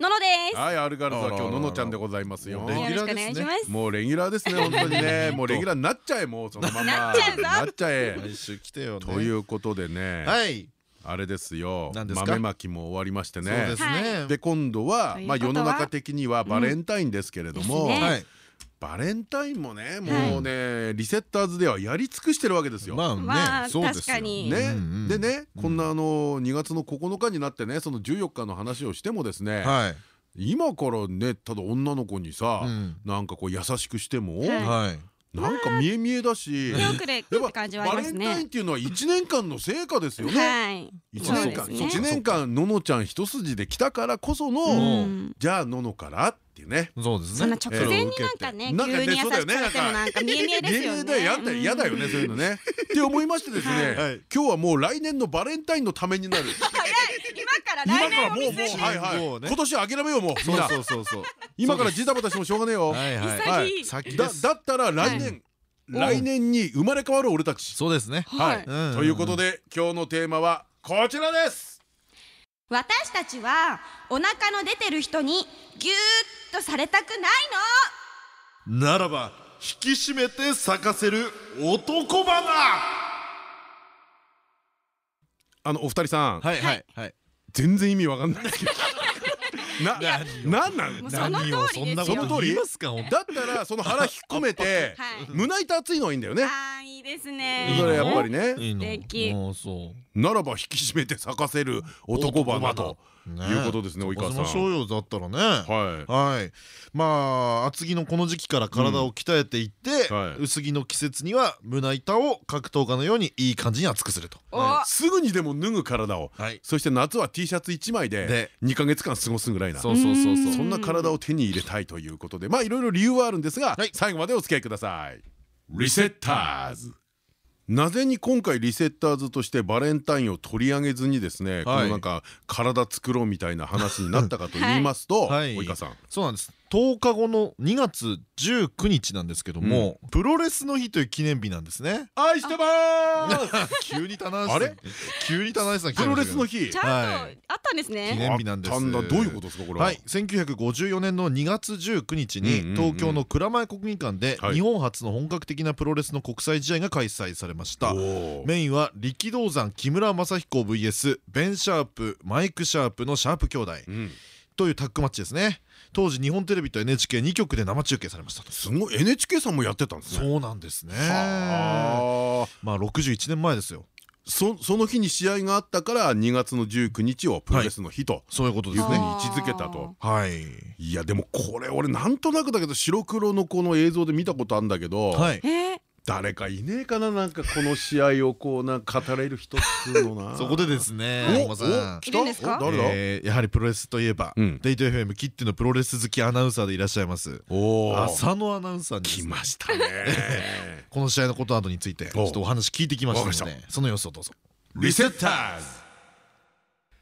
ののです。はいアルガールズは今日ののちゃんでございますよ。レギュラーよろしくお願いします。もうレギュラーですね本当にね。もうレギュラーになっちゃえもうそのまま。なっちゃえ来週来てよね。ということでねはい。あれですよ。何ですか？豆まきも終わりましてそうねですね。で今度はまあ世の中的にはバレンタインですけれども、はいバレンタインもねもうね、リセッターズではやり尽くしてるわけですよ。ままああねそうですよ。確かに。ね。うんうんでねこんなあの2月の9日になってねその14日の話をしてもですね、はい。今からねただ女の子にさ、うん。なんかこう優しくしても、なんか見え見えだし。バレンタインっね。ていうのは1年間の成果ですよね。はい。一年間。一年間ののちゃん一筋で来たからこその、うん。じゃあののからっていうね。そうですね。そんな直前になんかねなんかね急に優しくさそうだよねれてもなんか。見え見えですよね。だやだやだよねそういうのね。って思いましてですね、はい。今日はもう来年のバレンタインのためになる。今からもうもう年を見せはいはい、今年諦めようもう。そうな。そうそうそう。今からジタバタしてもしょうがねえよ。はいはい。潔い。だ先。ですだったら来年、来年に生まれ変わる俺たち。そうですね。はい、うん。ということで今日のテーマはこちらです。私たちはお腹の出てる人にギューッとされたくないならば引き締めて咲かせる男花。あのお二人さん、はいはい。はい。全然意味わかんないですけど。な、なんなん？その通りですよ。そんなこと言いますか？本当だったらその腹引っ込めてはい。胸板熱いのはいいんだよね。ああいいですね。それやっぱりね。いいの？素敵もうそうならば引き締めて咲かせる男花とねいうことですね及川さん。だったらね。ははい。まあ厚着のこの時期から体を鍛えていって、薄着の季節には胸板を格闘家のようにいい感じに厚くすると。すぐにでも脱ぐ体を。はい、そして夏は T シャツ1枚でで。2ヶ月間過ごすぐらいな。そうそうそうそう。そんな体を手に入れたいということで。まあいろいろ理由はあるんですがはい。最後までお付き合いください。リセッターズなぜに今回リセッターズとしてバレンタインを取り上げずにですねこのなんか体作ろうみたいな話になったかと言いますとはい。及川さん。そうなんです10日後の2月19日なんですけども、プロレスの日という記念日なんですね。愛してまー。す急に棚橋さんあれ？急に棚橋さんプロレスの日。ちゃんとはいあったんです記ね。念日なんです。あったんだ。どういうことですかこれは？はい、1954年の2月19日うんうんうん。に東京の蔵前国技館ではい。日本初の本格的なプロレスの国際試合が開催されました。メインは力道山木村正彦 VS ベン・シャープマイク・シャープのシャープ兄弟。うんというタッグマッチですね。当時日本テレビと NHK2 局で生中継されましたと。すごい。NHK さんもやってたんですね。そうなんですね。はあ。まあ61年前ですよ。そその日に試合があったから2月の19日をプロレスの日とそういうことですね。いうふうに位置づけたと。はい。いやでもこれ俺なんとなくだけど白黒のこの映像で見たことあるんだけど、はい。えー誰かいねえかななんかこの試合をこうなんか語れる人っつうのな。そこでですねおえーやはりプロレスといえば、うん。デイト FM きってのプロレス好きアナウンサーでいらっしゃいます。おお浅野アナウンサーに来ね。ましたね。この試合のことなどについてちょっとお話聞いてきましたのでその様子をどうぞ。リセッターズ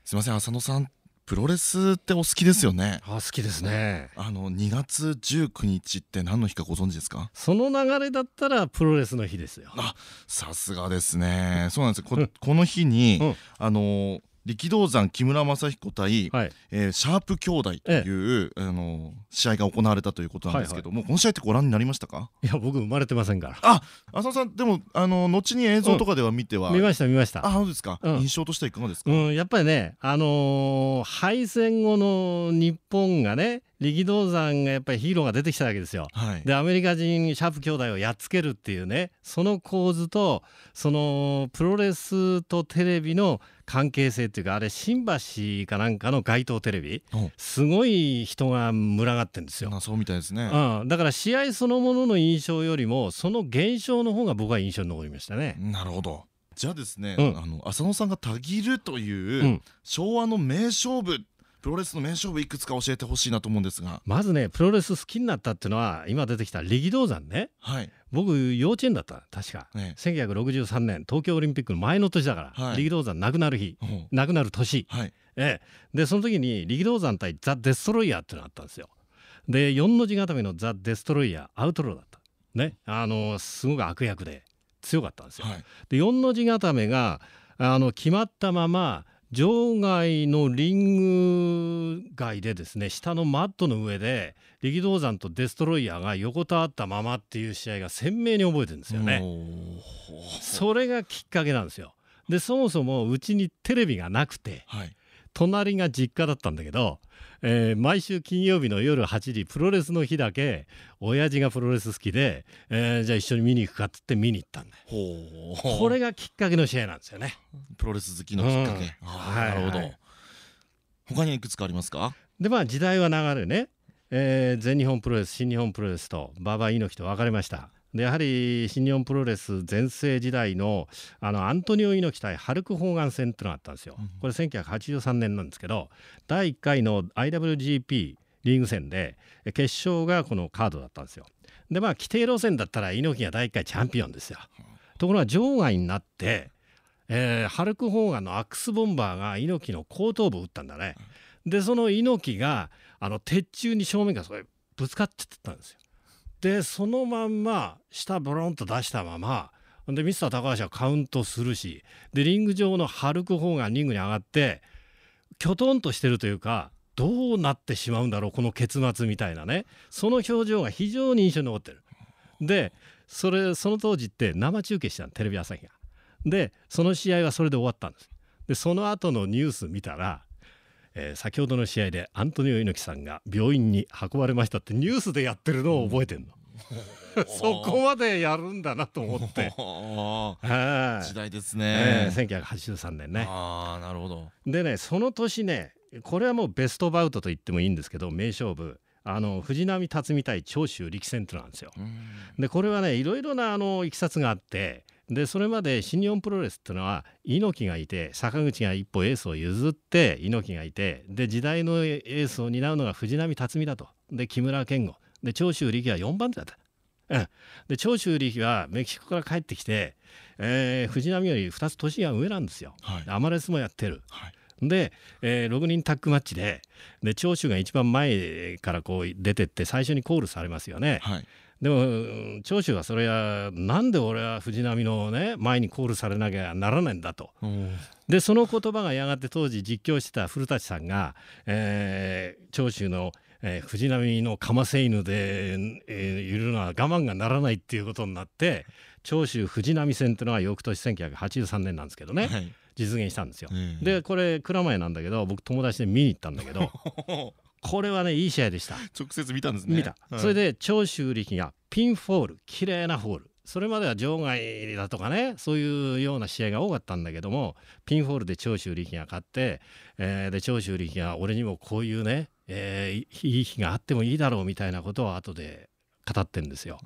すいません浅野さんプロレスってお好きですよね。あ好きですね。あの2月19日って何の日かご存知ですか？その流れだったらプロレスの日ですよ。あさすがですね。そうなんですよ。こ この日に、うん。あの力道山木村正彦対、はい。えーシャープ兄弟という、あの試合が行われたということなんですけども、この試合ってご覧になりましたか？いや僕生まれてませんから。あ浅野さんでもあの後に映像とかでは見ては、見ました見ました。あそうですか、うん。印象としてはいかがですか、うんやっぱりねあのー敗戦後の日本がね力道山がやっぱりヒーローが出てきたわけですよ。はい。でアメリカ人シャープ兄弟をやっつけるっていうねその構図とそのプロレスとテレビの関係性っていうかあれ新橋かなんかの街頭テレビおすごい人が群がってんですよ。あそうみたいですね、うん、だから試合そのものの印象よりもその現象の方が僕は印象に残りましたね。なるほど。じゃあですね、うん。あの浅野さんがたぎるという、うん。昭和の名勝負ププロレスの名勝負いくつか教えてほしいなと思うんですが。まずねプロレス好きになったっていうのは今出てきた力道山ね。はい。僕幼稚園だった。確か、ね1963年東京オリンピックの前の年だから、はい。力道山亡くなる日亡くなる年、はい。ええ、でその時に力道山対ザ・デストロイヤーっていうのがあったんですよ。で4の字固めのザ・デストロイヤーアウトローだった。ね。あのすごく悪役で強かったんですよ。はい。で4の字固めがあの決まったまま場外のリング外でですね下のマットの上で力道山とデストロイヤーが横たわったままっていう試合が鮮明に覚えてるんですよね。それがきっかけなんですよ。でそもそもうちにテレビがなくてはい隣が実家だったんだけど、えー毎週金曜日の夜8時プロレスの日だけ親父がプロレス好きで、えーじゃあ一緒に見に行くかっつって見に行ったんだよ。これがきっかけの試合なんですよね。プロレス好きのきっかけ、うん。あーなるほど、はいはい他にいくつかありますか？でまあ時代は流れね、えー全日本プロレス新日本プロレスと馬場猪木と分かれました。でやはり新日本プロレス全盛時代のあのアントニオ猪木対ハルク・ホーガン戦っていうのがあったんですよ。これ1983年なんですけど第1回の IWGP リーグ戦でえ決勝がこのカードだったんですよ。でまあ規定路線だったら猪木が第1回チャンピオンですよ。ところが場外になって、えーハルク・ホーガンのアックスボンバーが猪木の後頭部を打ったんだね。でその猪木があの鉄柱に正面からそれぶつかっちゃったんですよ。でそのまんま下ボロンと出したままでミスター高橋はカウントするしでリング上のハルク・ホーガンリングに上がってきょとんとしてるというかどうなってしまうんだろうこの結末みたいなねその表情が非常に印象に残ってる。でそれその当時って生中継したのテレビ朝日が。でその試合はそれで終わったんです。でその後のニュース見たら、えー先ほどの試合でアントニオ猪木さんが病院に運ばれましたってニュースでやってるのを覚えてんの。そこまでやるんだなと思って。時代ですえね、ー1983年ね。ああなるほどでねその年ねこれはもうベストバウトと言ってもいいんですけど名勝負あの藤波辰巳対長州力戦ってなんですよ。うんでこれはねいろいろなあのいきさつがあってでそれまで新日本プロレスっていうのは猪木がいて坂口が一歩エースを譲って猪木がいてで時代のエースを担うのが藤波辰巳だとで木村健吾で長州力は4番手だった。うん、で長州力はメキシコから帰ってきて、えー藤波より2つ年が上なんですよ。はいアマレスもやってる。はいで、えー6人タッグマッチでで長州が一番前からこう出てって最初にコールされますよね。はいでもうん長州はそれはなんで俺は藤波のね前にコールされなきゃならないんだと。でその言葉がやがて当時実況してた古舘さんが、えー長州の、えー藤波のかませ犬で、えーいるのは我慢がならないっていうことになって長州藤波戦っていうのが翌年1983年なんですけどね、はい実現したんですよ。ええでこれ蔵前なんだけど僕友達で見に行ったんだけど これはねいい試合でした。直接見たんですね見た、はいそれで長州力がピンフォール綺麗なフォールそれまでは場外だとかねそういうような試合が多かったんだけどもピンフォールで長州力が勝って、えーで長州力が俺にもこういうね、えーいい日があってもいいだろうみたいなことを後で語ってんですよ。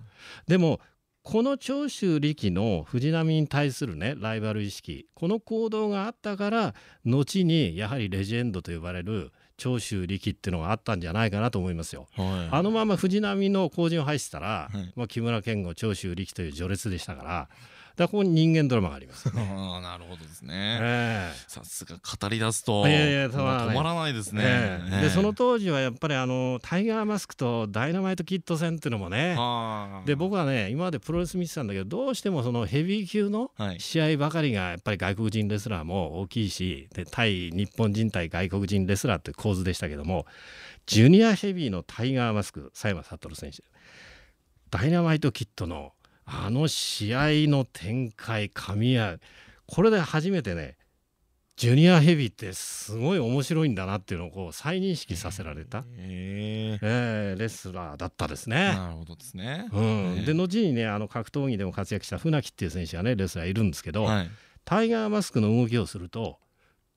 でもこの長州力の藤波に対するねライバル意識この行動があったから後にやはりレジェンドと呼ばれる長州力っていうのがあったんじゃないかなと思いますよ。はいあのまま藤波の後陣を排してたら、はいまあ、木村健吾長州力という序列でしたからだここに人間ドラマがあります。あーなるほどですね。ええ。さすが語り出すといやいや止まらないですね。ええ。ええ。でその当時はやっぱりあのタイガーマスクとダイナマイトキッド戦っていうのもねはあで僕はね今までプロレス見てたんだけどどうしてもそのヘビー級のはい。試合ばかりがやっぱり外国人レスラーも大きいしで対日本人対外国人レスラーっていう構図でしたけどもジュニアヘビーのタイガーマスク佐山悟選手。ダイナマイトキッドのあの試合の展開噛み合うこれで初めてねジュニアヘビーってすごい面白いんだなっていうのをこう再認識させられた、えええーレスラーだったですね。なるほどですね。うん、ええで後にねあの格闘技でも活躍した船木っていう選手がねレスラーいるんですけど、はい。タイガーマスクの動きをすると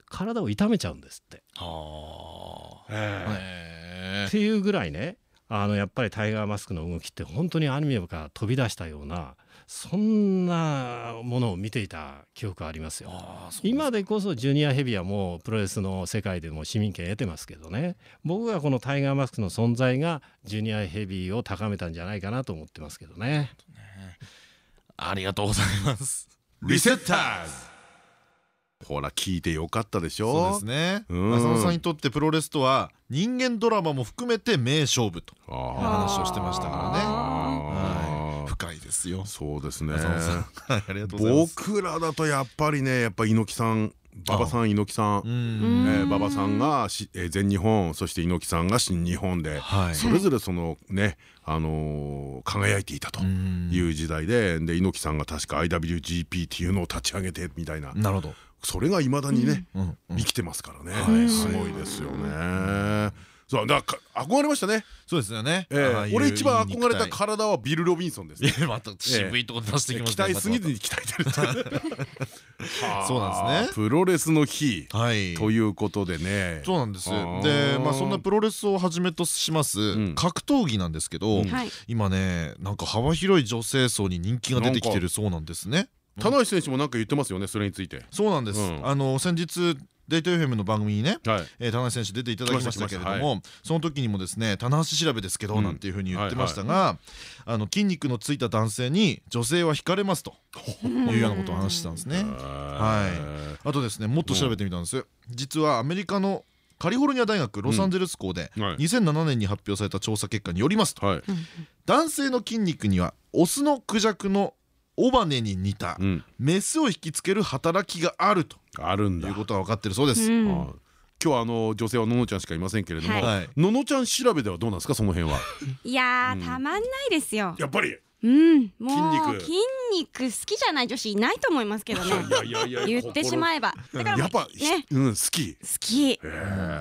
体を痛めちゃうんですって。はあ。えへえっていうぐらいねあのやっぱりタイガーマスクの動きって本当にアニメから飛び出したようなそんなものを見ていた記憶がありますよ。今でこそジュニアヘビーはもうプロレスの世界でも市民権得てますけどね。僕はこのタイガーマスクの存在がジュニアヘビーを高めたんじゃないかなと思ってますけどね。ありがとうございます。リセッターズほら聞いてよかったでしょ？そうですね。うん。浅野さんにとってプロレスとは人間ドラマも含めて名勝負というあ話をしてましたからね。あはい。深いですよ。そうですね。浅野さん。はいありがとうございます。僕らだとやっぱりねやっぱ猪木さん馬場さん猪木さん。馬場さんが全日本そして猪木さんが新日本ではい。それぞれそのねあのー輝いていたとうん。いう時代でで猪木さんが確か IWGP っていうのを立ち上げてみたいな。なるほどそれがいまだにね生きてますからね。はい。すごいですよね。そうだ憧れましたね。そうですよね。俺一番憧れた体。はビル・ロビンソンです体。いやまた渋いとこ出してきまし鍛えすぎずに鍛えてる。そうなんですね。プロレスの日はい。ということでね。そうなんです。でまあそんなプロレスをはじめとします。ん。格闘技なんですけど今ねなんか幅広い女性層に人気が出てきてるそうなんですね棚橋選手もなんか言ってますよねそれについて。そうなんです。うん。あの先日デート FM の番組にねはい。えー田中選手出ていただきましたけれどもその時にもですね棚橋調べですけどうんなんていうふうに言ってましたがあの筋肉のついた男性に女性は惹かれますというようなことを話してたんですね。はあとですねもっと調べてみたんです実はアメリカのカリフォルニア大学ロサンゼルス校でうん。はい。2007年に発表された調査結果によりますとはい。男性の筋肉にはオスのクジャクの尾羽に似たうん。メスを引きつける働きがあるとあるんだいう。ことが分かってるそうです。うんあ今日はあの女性はののちゃんしかいませんけれども、はいはいののちゃん調べではどうなんですかその辺は？いやうんーたまんないですよやっぱり？うんもう筋肉筋肉好きじゃない女子いないと思いますけどね いやいやいや。言ってしまえばだからやっぱ、ねうん好き。好き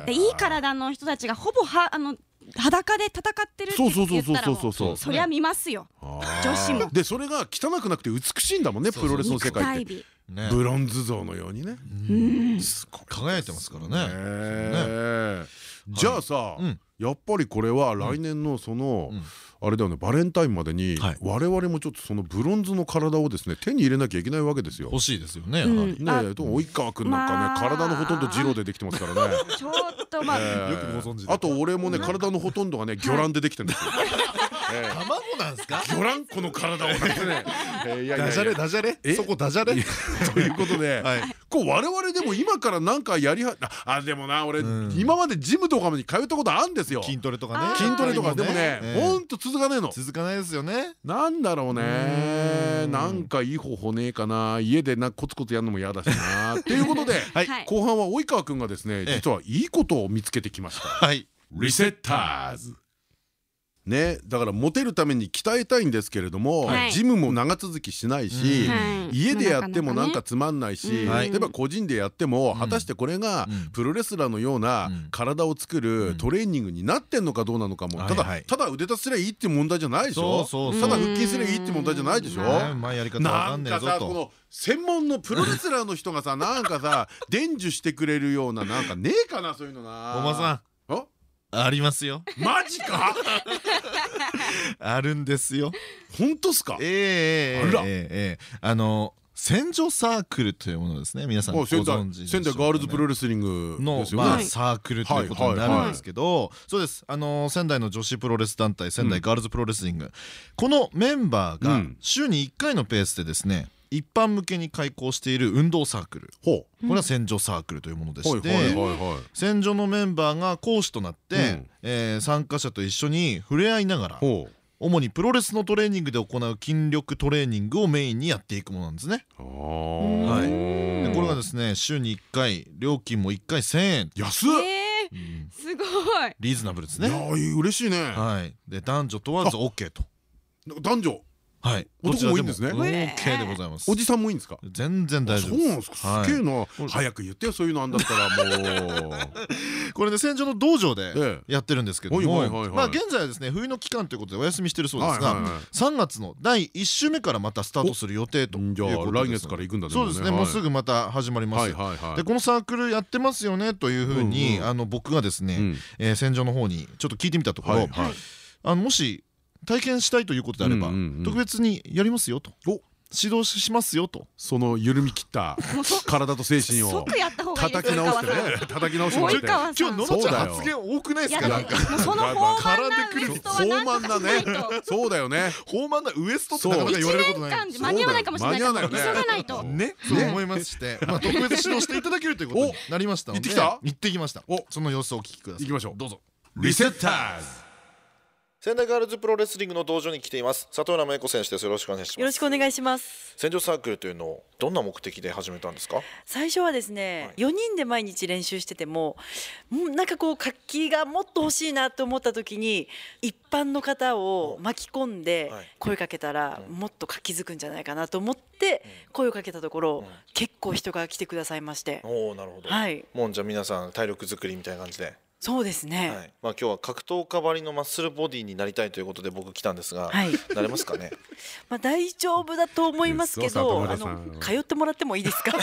でいい体の人たちがほぼはあの裸で戦ってるってそうそうそうそう言ったらもそうそう。そう。そりゃ見ますよ。女女子も。でそれが汚くなくて美しいんだもんねプロレスの世肉界って。ブロンズ像のようにね。うん。すごい。輝いてますからね。じゃあさうん。やっぱりこれは来年のそのうんあれだよねバレンタインまでにはい我々もちょっとそのブロンズの体をですね手に入れなきゃいけないわけですよ。欲しいですよね。ねえと及川君なんかまあね体のほとんどジローでできてますからね。ちょっとまあええよくご存知であと俺もね体のほとんどがね魚卵でできてるんですよ。ええ卵なんですか？魚卵この体をね。えーいやいやいやダジャレダジャレ？え？そこダジャレ？ということで、はいこう我々でも今からなんかやりはああでもな俺、うん今までジムとかに通ったことあるんですよ筋トレとかね。筋トレとかでもねええほんと続かねえの。続かないですよね。なんだろうね。うん。なんかいい方法ねえかな。家でなコツコツやるのも嫌だしな。っていうことで、後半は及川君がですねえ実はいいことを見つけてきました。はい。リセッターズねだからモテるために鍛えたいんですけれども、はい。ジムも長続きしないし、家でやってもなんかまあつまんないし、うん。例えば個人でやってもうん。果たしてこれがうんプロレスラーのようなうん。体を作るトレーニングになってんのかどうなのかもただただ腕立てすりゃいいって問題じゃないでしそょう。ただ腹筋すりゃいいって問題じゃないでしょ？うなんかさこの専門のプロレスラーの人がさなんかさ 伝授してくれるようななんかねえかなそういうのな。おばさんありますよ。マジか？あるんですよ。本当っすか？ええええあら。ええええ。あの戦場サークルというものですね。皆さんご存知でしょ仙台ガールズプロレスリングのまあサークルということになるんですけどそうです。あの仙台の女子プロレス団体仙台ガールズプロレスリング。このメンバーがうん。週に1回のペースでですね一般向けに開講している運動サークル。ほこれは戦場サークルというものでして戦場のメンバーが講師となって、うん。えー参加者と一緒に触れ合いながら主にプロレスのトレーニングで行う筋力トレーニングをメインにやっていくものなんですね。あはい。ーでこれがですね週に1回料金も1回1,000円、安っ。すごい。リーズナブルですいや嬉しいね。はい、で男女問わず OK と。男女はい、男もいいんですね。どちらも OK でございます。おじさんもいいんですか？全然大丈夫そうなんですか。はいすげえな。早く言ってよそういうのあんだったらもう。これで戦場の道場でええ。やってるんですけどもまあ現在はですね冬の期間ということでお休みしてるそうですがはいはいはい。3月の第1週目からまたスタートする予定というじゃあことで。す来月から行くんだねそうですねもうすぐまた始まりますはいはいはい。でこのサークルやってますよねというふううんにうん。あの僕がですね戦場の方にちょっと聞いてみたところあのもし体験したいということであれば特別にやりますよと。お。指導しますよと。その緩み切った 体と精神を叩き直してね 叩き直しても今日ののちゃん発言多くないですか？なんか。その豊満なウエストは豊なん満なとかしないと。ねそうだよね。豊満なウエストってなかなか言われることない間間に合わないかもしれないから急がないと。ね、そう思いまして、まあ特別指導していただけるということになりましたのでお。行ってきた。行ってきました。お。その様子をお聞きください。行きましょう。どうぞ。リセッターズ仙台ガールズプロレスリングの道場に来ています。里村芽子選手です。よろしくお願いしよろしくお願いします。戦場サークルというのをどんな目的で始めたんですか？最初はですね、4人で毎日練習しててもうんなんかこう活気がもっと欲しいなと思った時に一般の方を巻き込んではい。声かけたらもっと活気づくんじゃないかなと思って声をかけたところ結構人が来てくださいまして。おおなるほど。はい。もうじゃあ皆さん体力作りみたいな感じでそうですはい。ねまあ今日は格闘家ばりのマッスルボディになりたいということで僕来たんですがはい。なれますかね？まあ大丈夫だと思いますけどあの通ってもらってもいいですか？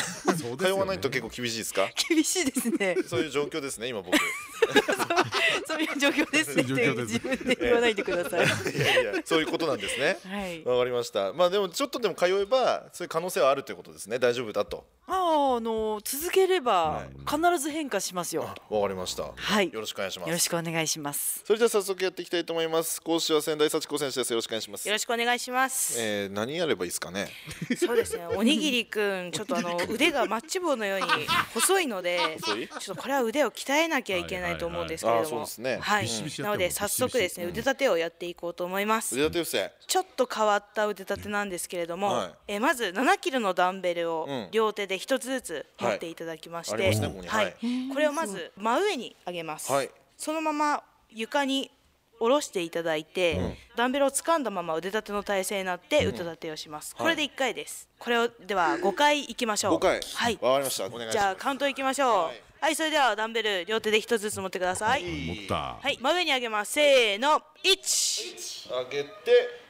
通わないと結構厳しいですか？厳しいですね。そういう状況ですね今僕。そういう状況ですね。自分で言わないでください。いやいやそういうことなんですね。はい。わかりました。まあでもちょっとでも通えばそういう可能性はあるということですね。大丈夫だと。ああ、あの続ければはい。必ず変化しますよ。わかりました。はいよろしくお願いします。よろしくお願いします。それでは早速やっていきたいと思います。講師は仙台幸子選手です。よろしくお願いします。よろしくお願いします。えー、何やればいいですかね？そうですね。おにぎりくん、ちょっとあの腕がマッチ棒のように細いので、ちょっとこれは腕を鍛えなきゃいけないと思うんですけれはいども。はいはいあーそうですね、はい。ビシビシ。やなので早速ですね、腕立てをやっていこうと思います。腕立て伏せ。ちょっと変わった腕立てなんですけれども、はい。えーまず7キロのダンベルをうん。両手で一つずつ持っていただきまして、はい。ありますねここに。はい。はい。これをまず真上に上げます。はい。そのまま床に下ろしていただいて、ダンベルを掴んだまま腕立ての体勢になって腕立てをします、これで1回です。これをでは 5回いきましょう。5回。はい。わかりました。お願いします。じゃあカウントいきましょう。ははいい、それではダンベル両手で1つずつ持ってください。持ったはい真上に上げます。せーの1上げて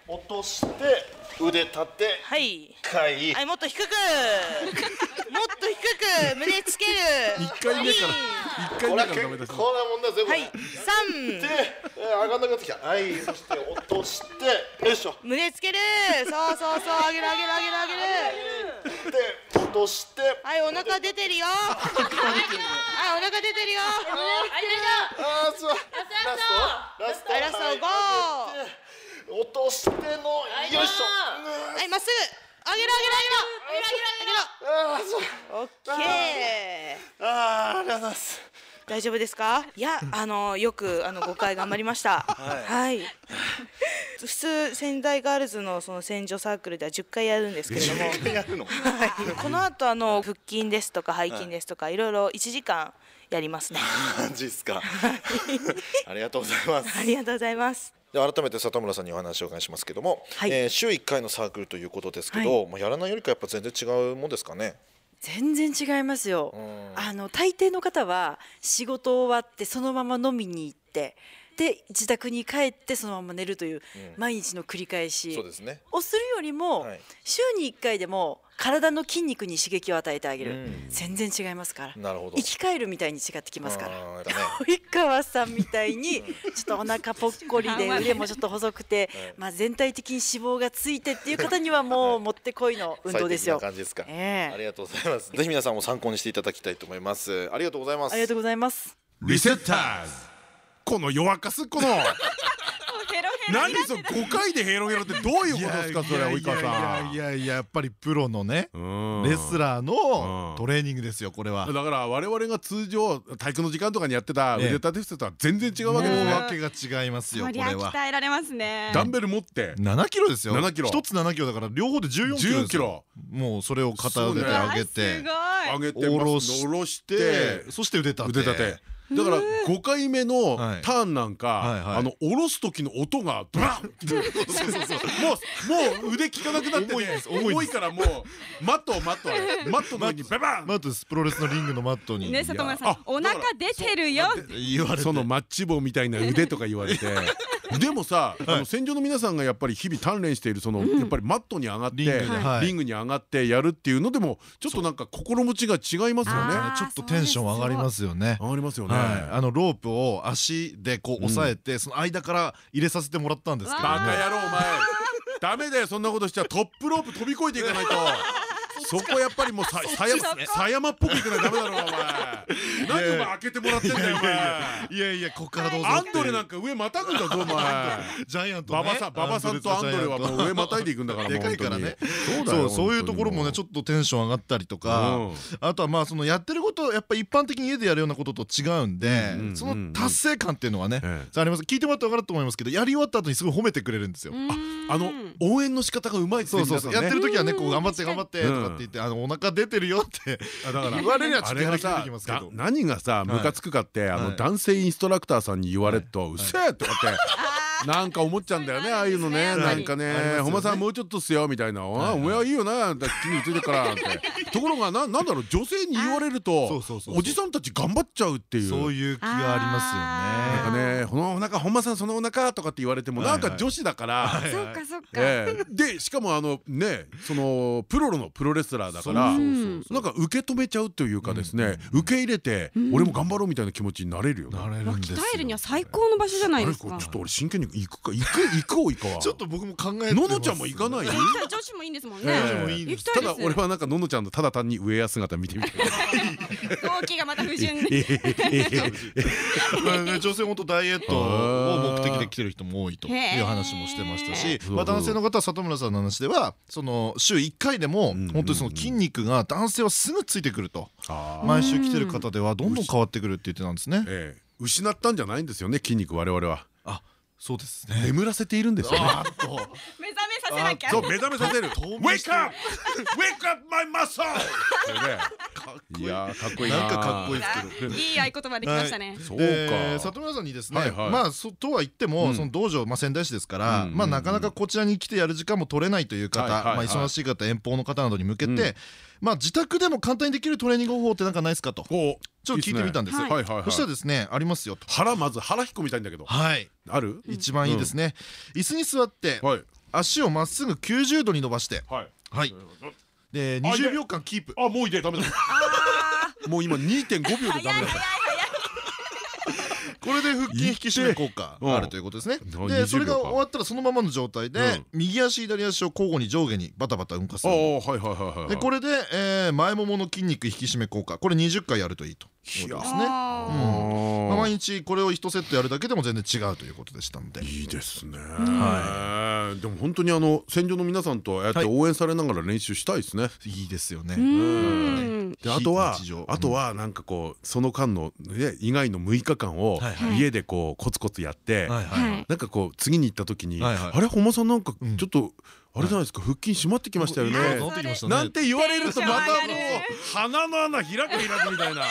落として腕立て。はい。回。はいもっと低く。もっと低く。胸つける。一回目から一回これは目からダメだし結構なもんだぜこれ。はい3で、えー、上がんなくなってきた。はいそして落としてよいしょ。胸つける。そうそうそう上げる上げる上げる上げる。で落として。はい、お腹出てるよ。はい、お腹出てるよ。あーそうラスト。ラストはい、ラスト五。落としてのよいしょ。はい、まっすぐ。上げる上げる上げる。上げる。あーそうオッケー。あーありがとうございます大丈夫ですか？いや、あの、よく、あの、5回頑張りました。はい。普通、仙台ガールズの、その戦場サークルでは10回やるんですけれども。やるの？はい、この後、あの、腹筋ですとか、背筋ですとか、いろいろ1時間やりますね。マジっすかありがとうございますありがとうございます。で改めて里村さんにお話をお伺いしますけども、はいえー週1回のサークルということですけど、まあ、やらないよりかやっぱ全然違うもんですかね全然違いますよ。ん。あの大抵の方は仕事終わってそのまま飲みに行ってで自宅に帰ってそのまま寝るという毎日の繰り返し。をするよりも、はい。週に1回でも体の筋肉に刺激を与えてあげる、うん。全然違いますから。なるほど。生き返るみたいに違ってきますから。あーやっぱね。及川さんみたいに ちょっとお腹ぽっこりで 腕もちょっと細くて、まあ、全体的に脂肪がついてっていう方にはもうもってこいの運動ですよ。感じですか、ええ。ありがとうございます。ぜひ皆さんも参考にしていただきたいと思います。ありがとうございます。ありがとうございます。リセッターズ。この弱かすっこの何その5回でヘロヘロってどういうことですかそれ及川さん。いやいややっぱりプロのねうんレスラーのうんトレーニングですよこれはだから我々が通常体育の時間とかにやってた腕ね立て伏せとは全然違うわけですねわけが違いますよこれは鍛えられますねダンベル持って7キロですよ7キロ一つ7キロだから両方で14キロ10ですよキロもうそれを片腕で上げてすごい上げて下ろし下ろしてでそして腕立て腕立てだから5回目のはい。ターンなんかあの下ろす時の音がドランって。もうもう腕効かなくなってて重いからもうマットをマットを マットの上にババン。マットです。プロレスのリングのマットに。ね里村さあんお腹出てるよ。言われてそのマッチ棒みたいな腕とか言われて。でもさあの戦場の皆さんがやっぱり日々鍛錬しているそのやっぱりマットに上がってリングに。上がってやるっていうのでもちょっとなんか心持ちが違いますよね。ちょっとテンション上がりますよね。上がりますよね。はい、あのロープを足でこう押さえて、その間から入れさせてもらったんですけどバカ野郎お前。ダメだよそんなことしちゃトップロープ飛び越えていかないとそこやっぱりもうささや狭山っぽくいかないとダメだろお前。何お前開けてもらってんだよお前。いやいやこっからどうぞ。アンドレなんか上またぐんだぞお前。ジャイアントね馬場さん馬場さんとアンドレはもう上またいでいくんだからでかいからね。そうだよそういうところもねちょっとテンション上がったりとかうんあとはまあそのやってることやっぱ一般的に家でやるようなことと違うんでうんその達成感っていうのはねええ。あります。聞いてもらって分かると思いますけどやり終わった後にすごい褒めてくれるんですよ。あの応援の仕方がうまいそうそうそう。やってる時はねこう頑張って頑張ってとうんかって言ってあのお腹出てるよってあだから 言われりゃちょっとや何がさムカつくかってあはい。の男性インストラクターさんに言われると「うっせえ!」とかって なんか思っちゃうんだよねああいうのねなんかね「ありますよね。本間さんもうちょっとっすよ」みたいな「お前はいいよな筋肉ついてるから」って。ところがななんだろう女性に言われるとおじさんたち頑張っちゃうっていう。そういう気がありますよね。なんかね、このお腹本間さんそのお腹とかって言われてもないんか女子だから、そっかそっか。ええ。でしかもあのねそのプロのプロレスラーだからなんか受け止めちゃうというかですね受け入れて俺も頑張ろうみたいな気持ちになれるよね。なれるんですよ。鍛えるには最高の場所じゃないですか。ちょっと俺真剣に行くか。行く行こう行かはちょっと僕も考えてます。ののちゃんも行かない？女子もいいんですもんね。ええ。もいいです。ただ俺はなんかののちゃんのただ単にウェア姿見てみたい動機がまた不純。女性本当ダイエットを目的で来てる人も多いという話もしてましたし男性の方は里村さんの話ではその週1回でもん。本当にその筋肉が男性はすぐついてくると毎週来てる方ではどんどん変わってくるって言ってたんですね。ええ。失ったんじゃないんですよね筋肉我々は。あそうですね。眠らせているんですよね。目覚めさせなきゃ。そう目覚めさせる「透 Wake 明 up! Wake up my muscle!」いやーかっこいいななんかかっこいいですけどいい合言葉できましたね。そうでか。里村さんにですね、まあそとは言っても、うん。その道場、まあ、仙台市ですから、うん。まあ、なかなかこちらに来てやる時間も取れないという方、まあ、忙しい方遠方の方などに向けて、うんまあ、自宅でも簡単にできるトレーニング方法ってなんかないですかと。ちょっと聞いてみたんです。はいはいはい。そしたらですねありますよと。腹まず腹引っ込みたいんだけど。はい。ある？一番いいですね、椅子に座って、はい。足をまっすぐ90度に伸ばして。はい。はい。であいや20秒間キープ。あもういい。でダメだ。もう今2.5秒でダメだこれで腹筋引き締め効果うん。あるということですね。うん20でそれが終わったらそのままの状態でうん。右足左足を交互に上下にバタバタ動かす。ああはいはいはいはいでこれで、えー前ももの筋肉引き締め効果。これ20回やるといいということですね。あうん。毎日これを1セットやるだけでも全然違うということでしたので。いいですねでも本当にあの戦場の皆さんとああやって応援されながら練習したいですね。いいですよね。うん。であとはあとはなんかこうその間のね以外の6日間をはいはい。家でこうコツコツやってはいはいはい。なんかこう次に行った時に「はいはい。あれ本間さんなんかうん。ちょっとあれじゃないですか腹筋締まってきましたよね」なんて言われるとまたもう鼻の穴開く開くみたいな。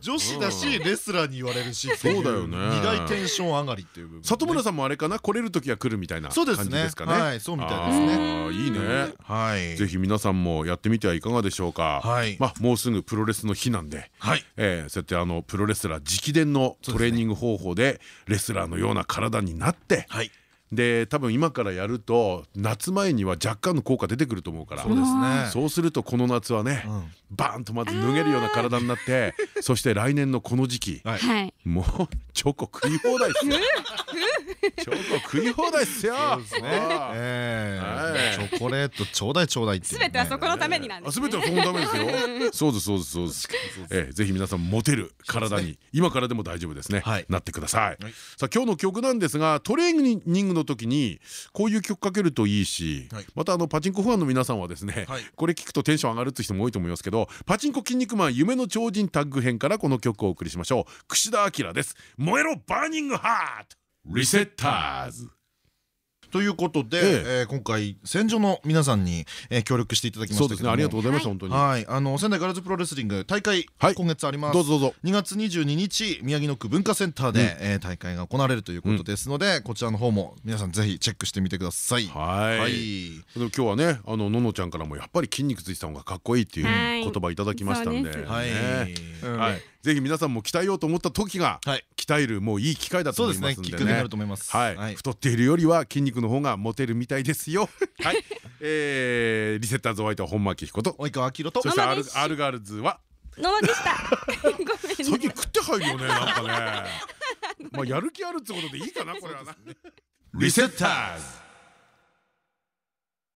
女子だしレスラーに言われるしそうだよね。二大テンション上がりっていう。部分ね里村さんもあれかな？来れる時は来るみたいな感そうですね。じですかね？はいそうみたいですね。いいね。はい。ぜひ皆さんもやってみてはいかがでしょうか？はい。まあもうすぐプロレスの日なんで、はい。えーそうやってあのプロレスラー直伝のトレーニング方法でレスラーのような体になって、はいで多分今からやると夏前には若干の効果出てくると思うから。そうですね。そうするとこの夏はね、うん。バーンとまず脱げるような体になってそして来年のこの時期はい。はい。もうチョコ食い放題っすよチョコ食い放題っすよ。そうですね。あええ。はい。チョコレートちょうだいちょうだいっていうね。全てはそこのためになんです全てはそのためですよ。そうですそうですそうです。ええぜひ皆さんモテる体に。今からでも大丈夫ですね。はい。なってください。はい。さあ今日の曲なんですがトレーニングの時にこういう曲かけるといいしはい。またあのパチンコファンの皆さんはですねはい。これ聞くとテンション上がるって人も多いと思いますけどパチンコキン肉マン夢の超人タッグ編からこの曲をお送りしましょう。串田アキラです。燃えろバーニングハート Resetters。ということで、ええ。えー今回戦場の皆さんに、えー協力していただきましたけども。そうですね。ありがとうございました本当に。はい。あの仙台ガールズプロレスリング大会、はい。今月あります。どうぞどうぞ。2月22日宮城野区文化センターで、えー大会が行われるということですので、こちらの方も皆さんぜひチェックしてみてください。はい。はい。でも今日はねあのののちゃんからもやっぱり筋肉ついてた方がかっこいいっていうはい。言葉いただきましたんで。そうです。はい。ね。はいぜひ皆さんも鍛えようと思った時がはい。鍛えるもういい機会だと思いますんでね。そうですね。きっかけになると思います。はい、はい。太っているよりは筋肉の方がモテるみたいですよ。はい、えー、リセッターズお相手は本間明彦と及川明と。そしてママです R, R ガールズは？のまでした。ごめんね。最近食って入るよねなんかね。まあやる気あるってことでいいかなこれはな。リセッターズ